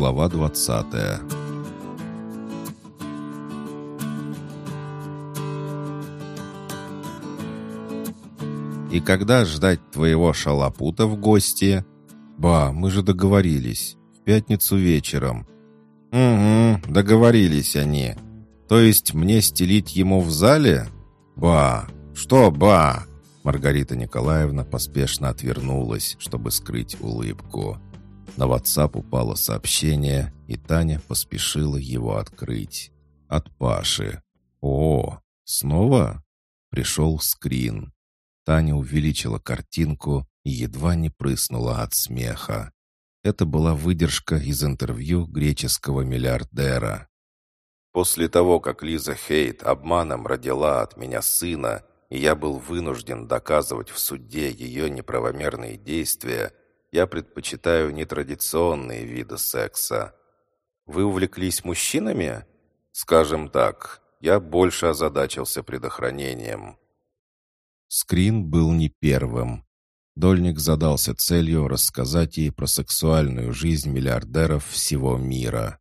Глава двадцатая «И когда ждать твоего шалопута в гости?» «Ба, мы же договорились. В пятницу вечером». «Угу, договорились они. То есть мне стелить ему в зале?» «Ба! Что ба?» Маргарита Николаевна поспешно отвернулась, чтобы скрыть улыбку. На WhatsApp упало сообщение, и Таня поспешила его открыть. От Паши. «О, снова?» Пришел скрин. Таня увеличила картинку и едва не прыснула от смеха. Это была выдержка из интервью греческого миллиардера. «После того, как Лиза Хейт обманом родила от меня сына, и я был вынужден доказывать в суде ее неправомерные действия, я предпочитаю нетрадиционные виды секса. Вы увлеклись мужчинами? Скажем так, я больше озадачился предохранением. Скрин был не первым. Дольник задался целью рассказать ей про сексуальную жизнь миллиардеров всего мира.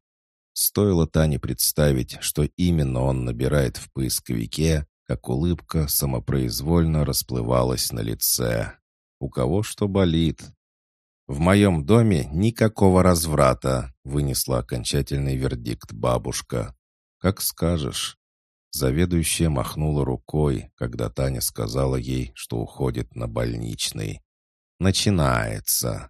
Стоило Тане представить, что именно он набирает в поисковике, как улыбка самопроизвольно расплывалась на лице. У кого что болит, «В моем доме никакого разврата», — вынесла окончательный вердикт бабушка. «Как скажешь». Заведующая махнула рукой, когда Таня сказала ей, что уходит на больничный. «Начинается».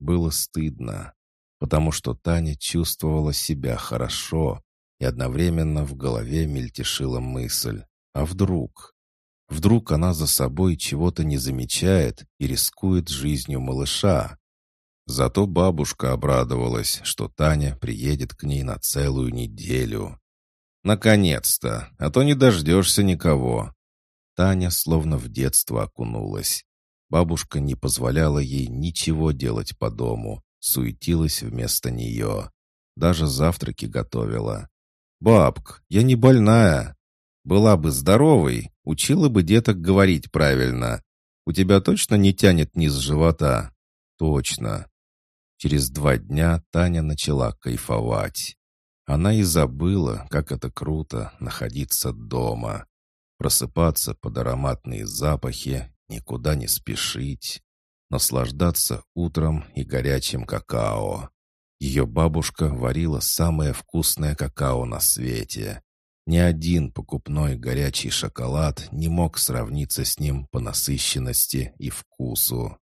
Было стыдно, потому что Таня чувствовала себя хорошо, и одновременно в голове мельтешила мысль. «А вдруг?» Вдруг она за собой чего-то не замечает и рискует жизнью малыша. Зато бабушка обрадовалась, что Таня приедет к ней на целую неделю. Наконец-то, а то не дождешься никого. Таня словно в детство окунулась. Бабушка не позволяла ей ничего делать по дому, суетилась вместо нее. Даже завтраки готовила. «Бабк, я не больная. Была бы здоровой, учила бы деток говорить правильно. У тебя точно не тянет низ живота?» «Точно. Через два дня Таня начала кайфовать. Она и забыла, как это круто находиться дома. Просыпаться под ароматные запахи, никуда не спешить. Наслаждаться утром и горячим какао. Ее бабушка варила самое вкусное какао на свете. Ни один покупной горячий шоколад не мог сравниться с ним по насыщенности и вкусу.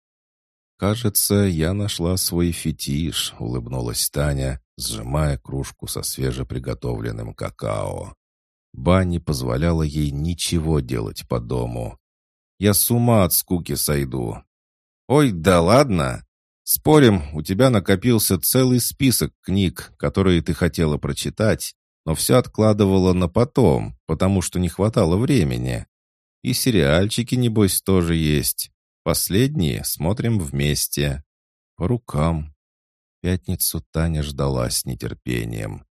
«Кажется, я нашла свой фетиш», — улыбнулась Таня, сжимая кружку со свежеприготовленным какао. Ба не позволяла ей ничего делать по дому. «Я с ума от скуки сойду». «Ой, да ладно! Спорим, у тебя накопился целый список книг, которые ты хотела прочитать, но все откладывала на потом, потому что не хватало времени. И сериальчики, небось, тоже есть. Последние смотрим вместе. По рукам. Пятницу Таня ждала с нетерпением.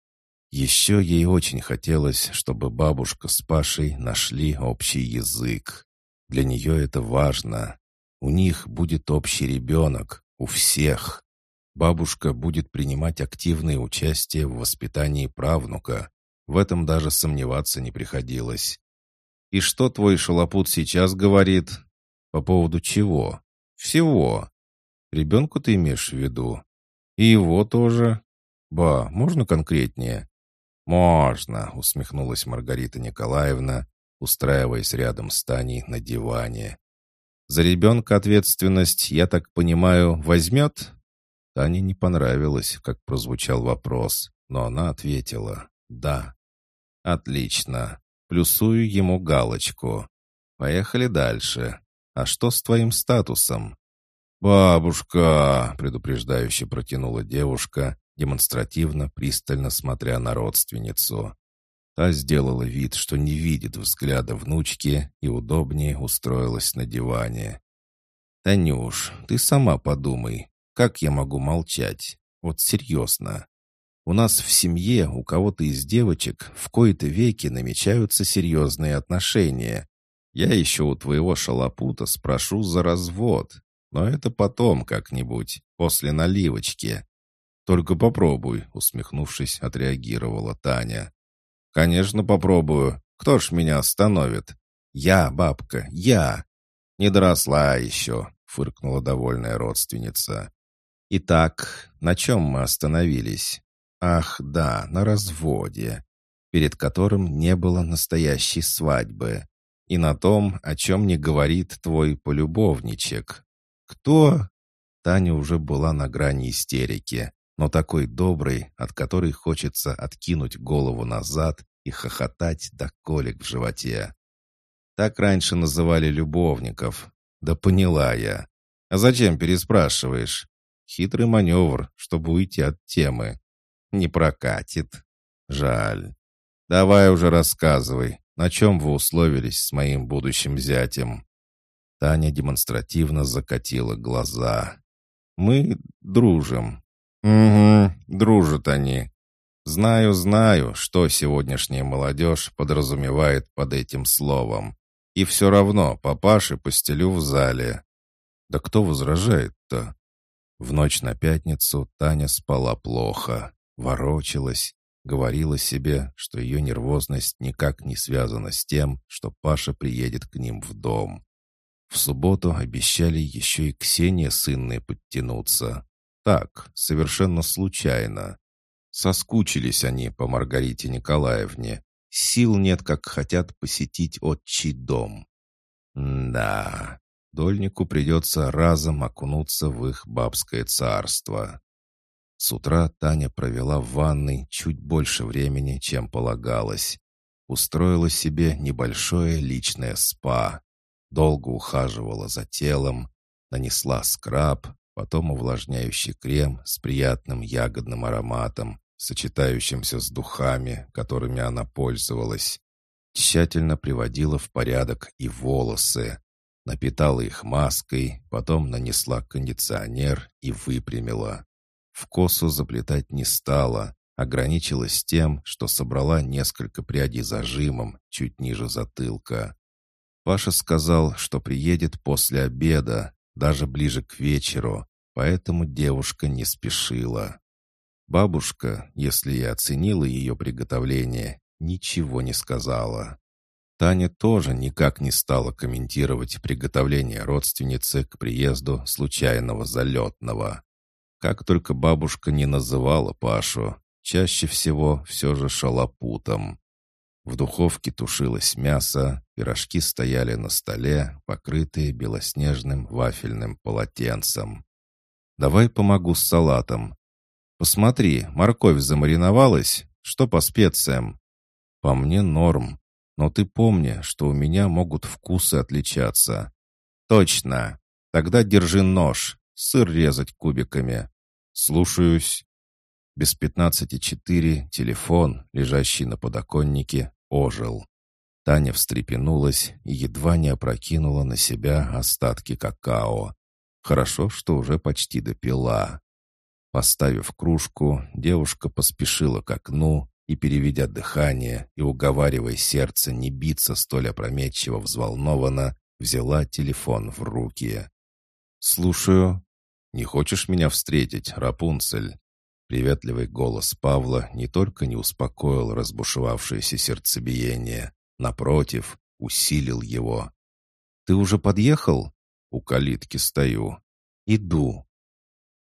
Еще ей очень хотелось, чтобы бабушка с Пашей нашли общий язык. Для нее это важно. У них будет общий ребенок, у всех. Бабушка будет принимать активное участие в воспитании правнука. В этом даже сомневаться не приходилось. «И что твой шалопут сейчас говорит?» По поводу чего? Всего. Ребенку ты имеешь в виду? И его тоже? Ба, можно конкретнее? Можно, усмехнулась Маргарита Николаевна, устраиваясь рядом с Таней на диване. За ребенка ответственность, я так понимаю, возьмет? Тане не понравилось, как прозвучал вопрос, но она ответила «да». «Отлично. Плюсую ему галочку. Поехали дальше. «А что с твоим статусом?» «Бабушка!» — предупреждающе протянула девушка, демонстративно пристально смотря на родственницу. Та сделала вид, что не видит взгляда внучки и удобнее устроилась на диване. «Танюш, ты сама подумай, как я могу молчать? Вот серьезно. У нас в семье у кого-то из девочек в кои-то веки намечаются серьезные отношения, я еще у твоего шалопута спрошу за развод, но это потом как-нибудь, после наливочки. «Только попробуй», — усмехнувшись, отреагировала Таня. «Конечно, попробую. Кто ж меня остановит?» «Я, бабка, я!» «Не доросла еще», — фыркнула довольная родственница. «Итак, на чем мы остановились?» «Ах, да, на разводе, перед которым не было настоящей свадьбы, и на том, о чем не говорит твой полюбовничек». «Кто?» Таня уже была на грани истерики но такой добрый, от которой хочется откинуть голову назад и хохотать до колик в животе. Так раньше называли любовников. Да поняла я. А зачем переспрашиваешь? Хитрый маневр, чтобы уйти от темы. Не прокатит. Жаль. Давай уже рассказывай, на чем вы условились с моим будущим зятем. Таня демонстративно закатила глаза. Мы дружим. «Угу, дружат они. Знаю, знаю, что сегодняшняя молодежь подразумевает под этим словом. И все равно папаши постелю в зале». «Да кто возражает-то?» В ночь на пятницу Таня спала плохо, ворочалась, говорила себе, что ее нервозность никак не связана с тем, что Паша приедет к ним в дом. В субботу обещали еще и Ксения с Инной подтянуться. Так, совершенно случайно. Соскучились они по Маргарите Николаевне. Сил нет, как хотят посетить отчий дом. да, дольнику придется разом окунуться в их бабское царство. С утра Таня провела в ванной чуть больше времени, чем полагалось. Устроила себе небольшое личное спа. Долго ухаживала за телом, нанесла скраб, потом увлажняющий крем с приятным ягодным ароматом, сочетающимся с духами, которыми она пользовалась. Тщательно приводила в порядок и волосы, напитала их маской, потом нанесла кондиционер и выпрямила. В косу заплетать не стала, ограничилась тем, что собрала несколько прядей зажимом чуть ниже затылка. Паша сказал, что приедет после обеда, даже ближе к вечеру, поэтому девушка не спешила. Бабушка, если и оценила ее приготовление, ничего не сказала. Таня тоже никак не стала комментировать приготовление родственницы к приезду случайного залетного. Как только бабушка не называла Пашу, чаще всего все же шалопутом. В духовке тушилось мясо, пирожки стояли на столе, покрытые белоснежным вафельным полотенцем. «Давай помогу с салатом». «Посмотри, морковь замариновалась. Что по специям?» «По мне норм. Но ты помни, что у меня могут вкусы отличаться». «Точно. Тогда держи нож. Сыр резать кубиками». «Слушаюсь». Без пятнадцати четыре телефон, лежащий на подоконнике, ожил. Таня встрепенулась и едва не опрокинула на себя остатки какао. Хорошо, что уже почти допила. Поставив кружку, девушка поспешила к окну и, переведя дыхание и уговаривая сердце не биться столь опрометчиво взволнованно, взяла телефон в руки. «Слушаю. Не хочешь меня встретить, Рапунцель?» Приветливый голос Павла не только не успокоил разбушевавшееся сердцебиение, напротив, усилил его. «Ты уже подъехал?» «У калитки стою. Иду».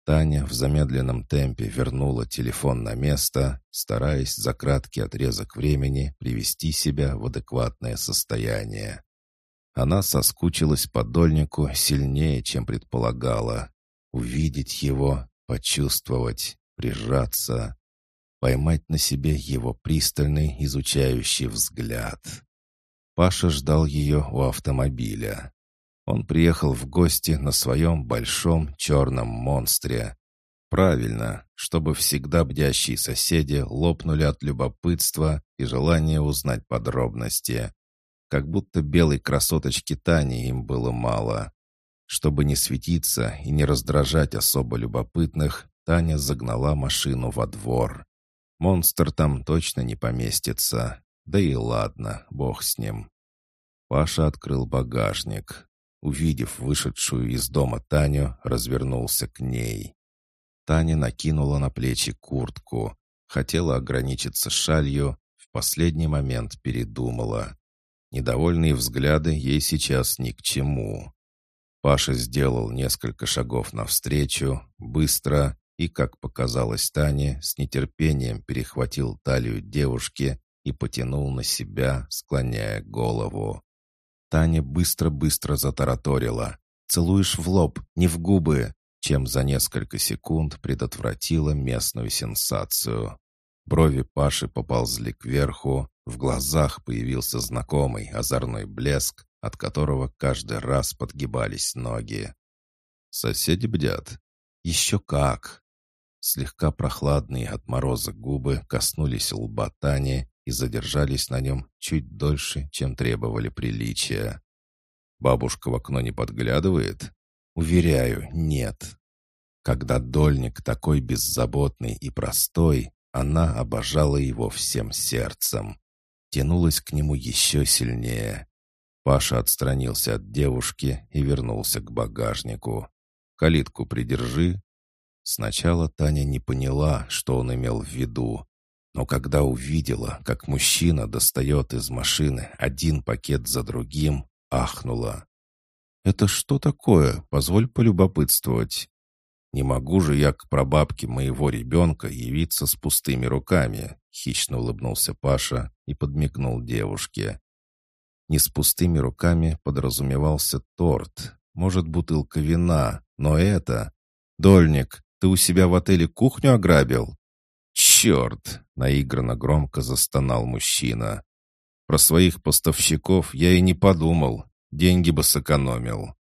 Таня в замедленном темпе вернула телефон на место, стараясь за краткий отрезок времени привести себя в адекватное состояние. Она соскучилась по дольнику сильнее, чем предполагала. Увидеть его, почувствовать, прижаться, поймать на себе его пристальный изучающий взгляд. Паша ждал ее у автомобиля. Он приехал в гости на своем большом черном монстре. Правильно, чтобы всегда бдящие соседи лопнули от любопытства и желания узнать подробности. Как будто белой красоточки Тани им было мало. Чтобы не светиться и не раздражать особо любопытных, Таня загнала машину во двор. Монстр там точно не поместится. Да и ладно, бог с ним. Паша открыл багажник. Увидев вышедшую из дома Таню, развернулся к ней. Таня накинула на плечи куртку. Хотела ограничиться шалью, в последний момент передумала. Недовольные взгляды ей сейчас ни к чему. Паша сделал несколько шагов навстречу, быстро и, как показалось Тане, с нетерпением перехватил талию девушки и потянул на себя, склоняя голову. Таня быстро-быстро затараторила. «Целуешь в лоб, не в губы», чем за несколько секунд предотвратила местную сенсацию. Брови Паши поползли кверху, в глазах появился знакомый озорной блеск, от которого каждый раз подгибались ноги. «Соседи бдят?» «Еще как!» Слегка прохладные от мороза губы коснулись лба Тани и задержались на нем чуть дольше, чем требовали приличия. «Бабушка в окно не подглядывает?» «Уверяю, нет». Когда дольник такой беззаботный и простой, она обожала его всем сердцем. Тянулась к нему еще сильнее. Паша отстранился от девушки и вернулся к багажнику. «Калитку придержи». Сначала Таня не поняла, что он имел в виду, но когда увидела, как мужчина достает из машины один пакет за другим, ахнула. «Это что такое? Позволь полюбопытствовать». «Не могу же я к прабабке моего ребенка явиться с пустыми руками», — хищно улыбнулся Паша и подмигнул девушке. Не с пустыми руками подразумевался торт, может, бутылка вина, но это... «Дольник, ты у себя в отеле кухню ограбил?» «Черт!» — наигранно громко застонал мужчина. «Про своих поставщиков я и не подумал, деньги бы сэкономил».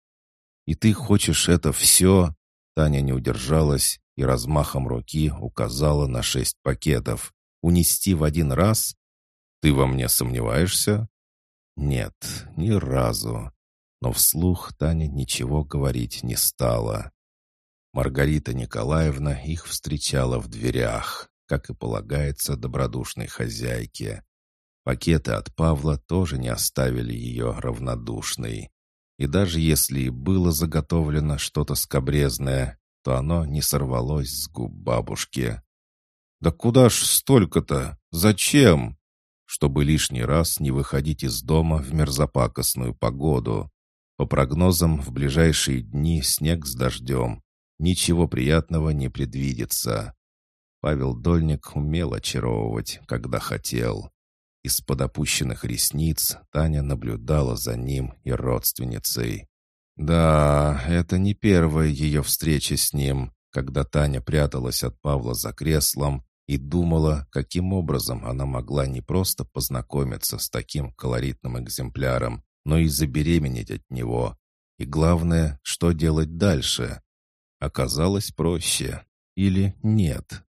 «И ты хочешь это все?» Таня не удержалась и размахом руки указала на шесть пакетов. «Унести в один раз? Ты во мне сомневаешься?» «Нет, ни разу». Но вслух Таня ничего говорить не стала. Маргарита Николаевна их встречала в дверях, как и полагается добродушной хозяйке. Пакеты от Павла тоже не оставили ее равнодушной. И даже если и было заготовлено что-то скобрезное, то оно не сорвалось с губ бабушки. «Да куда ж столько-то? Зачем?» Чтобы лишний раз не выходить из дома в мерзопакостную погоду. По прогнозам, в ближайшие дни снег с дождем. Ничего приятного не предвидится. Павел Дольник умел очаровывать, когда хотел. Из-под опущенных ресниц Таня наблюдала за ним и родственницей. Да, это не первая ее встреча с ним, когда Таня пряталась от Павла за креслом и думала, каким образом она могла не просто познакомиться с таким колоритным экземпляром, но и забеременеть от него. И главное, что делать дальше. Оказалось проще. Или нет?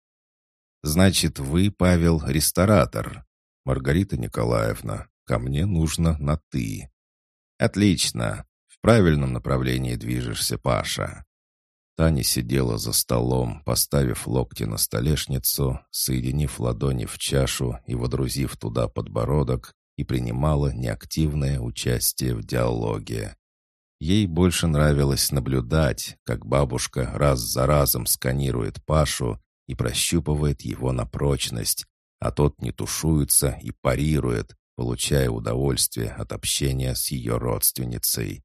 «Значит, вы, Павел, ресторатор?» «Маргарита Николаевна, ко мне нужно на «ты». «Отлично. В правильном направлении движешься, Паша». Таня сидела за столом, поставив локти на столешницу, соединив ладони в чашу и водрузив туда подбородок, и принимала неактивное участие в диалоге. Ей больше нравилось наблюдать, как бабушка раз за разом сканирует Пашу и прощупывает его на прочность, а тот не тушуется и парирует, получая удовольствие от общения с ее родственницей.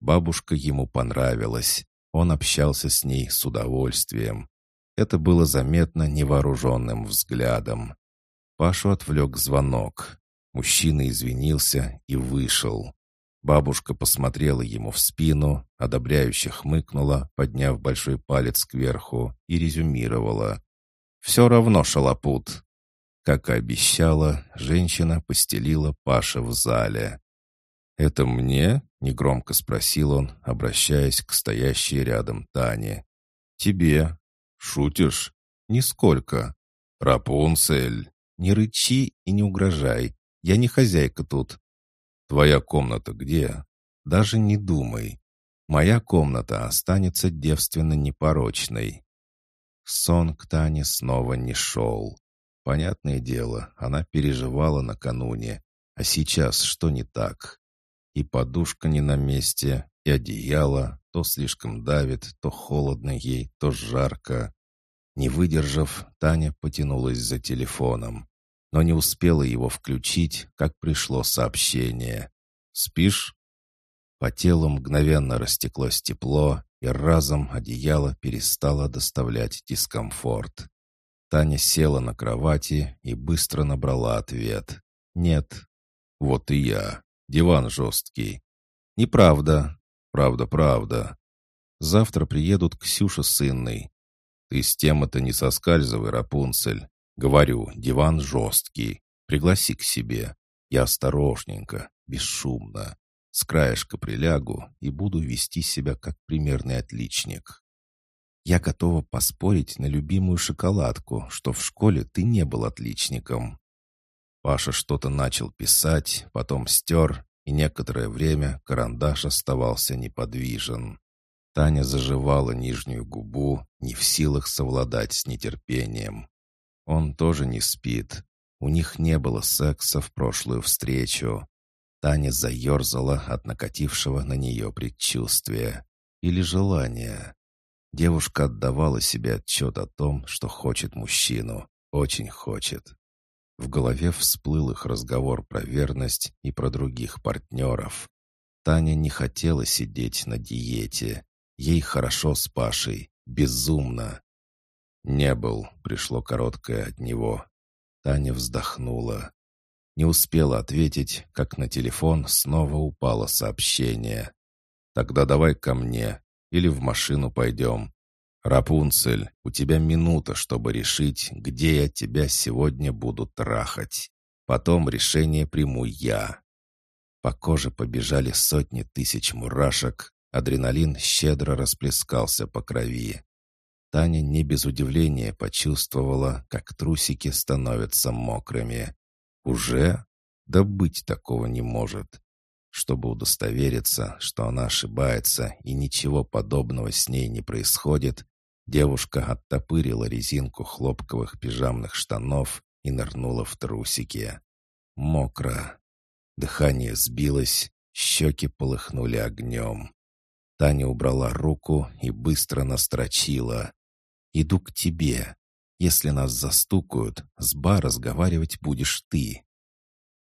Бабушка ему понравилась, он общался с ней с удовольствием. Это было заметно невооруженным взглядом. Пашу отвлек звонок. Мужчина извинился и вышел. Бабушка посмотрела ему в спину, одобряюще хмыкнула, подняв большой палец кверху, и резюмировала. «Все равно шалопут. Как и обещала, женщина постелила Паша в зале. «Это мне?» — негромко спросил он, обращаясь к стоящей рядом Тане. «Тебе. Шутишь?» «Нисколько. Рапунцель. Не рычи и не угрожай. Я не хозяйка тут. Твоя комната где? Даже не думай. Моя комната останется девственно непорочной». Сон к Тане снова не шел. Понятное дело, она переживала накануне. А сейчас что не так? И подушка не на месте, и одеяло то слишком давит, то холодно ей, то жарко. Не выдержав, Таня потянулась за телефоном, но не успела его включить, как пришло сообщение. «Спишь?» По телу мгновенно растеклось тепло, и разом одеяло перестало доставлять дискомфорт. Таня села на кровати и быстро набрала ответ. «Нет». «Вот и я. Диван жесткий». «Неправда». «Правда, правда. Завтра приедут Ксюша с Инной. Ты с тем это не соскальзывай, Рапунцель. Говорю, диван жесткий. Пригласи к себе. Я осторожненько, бесшумно. С краешка прилягу и буду вести себя как примерный отличник. Я готова поспорить на любимую шоколадку, что в школе ты не был отличником. Паша что-то начал писать, потом стер, и некоторое время карандаш оставался неподвижен. Таня заживала нижнюю губу, не в силах совладать с нетерпением. Он тоже не спит. У них не было секса в прошлую встречу. Таня заерзала от накатившего на нее предчувствия или желания. Девушка отдавала себе отчет о том, что хочет мужчину, очень хочет. В голове всплыл их разговор про верность и про других партнеров. Таня не хотела сидеть на диете. Ей хорошо с Пашей, безумно. «Не был», — пришло короткое от него. Таня вздохнула. Не успела ответить, как на телефон снова упало сообщение. «Тогда давай ко мне, или в машину пойдем. Рапунцель, у тебя минута, чтобы решить, где я тебя сегодня буду трахать. Потом решение приму я». По коже побежали сотни тысяч мурашек, адреналин щедро расплескался по крови. Таня не без удивления почувствовала, как трусики становятся мокрыми. Уже? Да быть такого не может. Чтобы удостовериться, что она ошибается и ничего подобного с ней не происходит, девушка оттопырила резинку хлопковых пижамных штанов и нырнула в трусики. Мокро. Дыхание сбилось, щеки полыхнули огнем. Таня убрала руку и быстро настрочила. «Иду к тебе. Если нас застукают, с ба разговаривать будешь ты».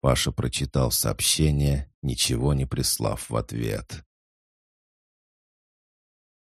Паша прочитал сообщение, ничего не прислав в ответ.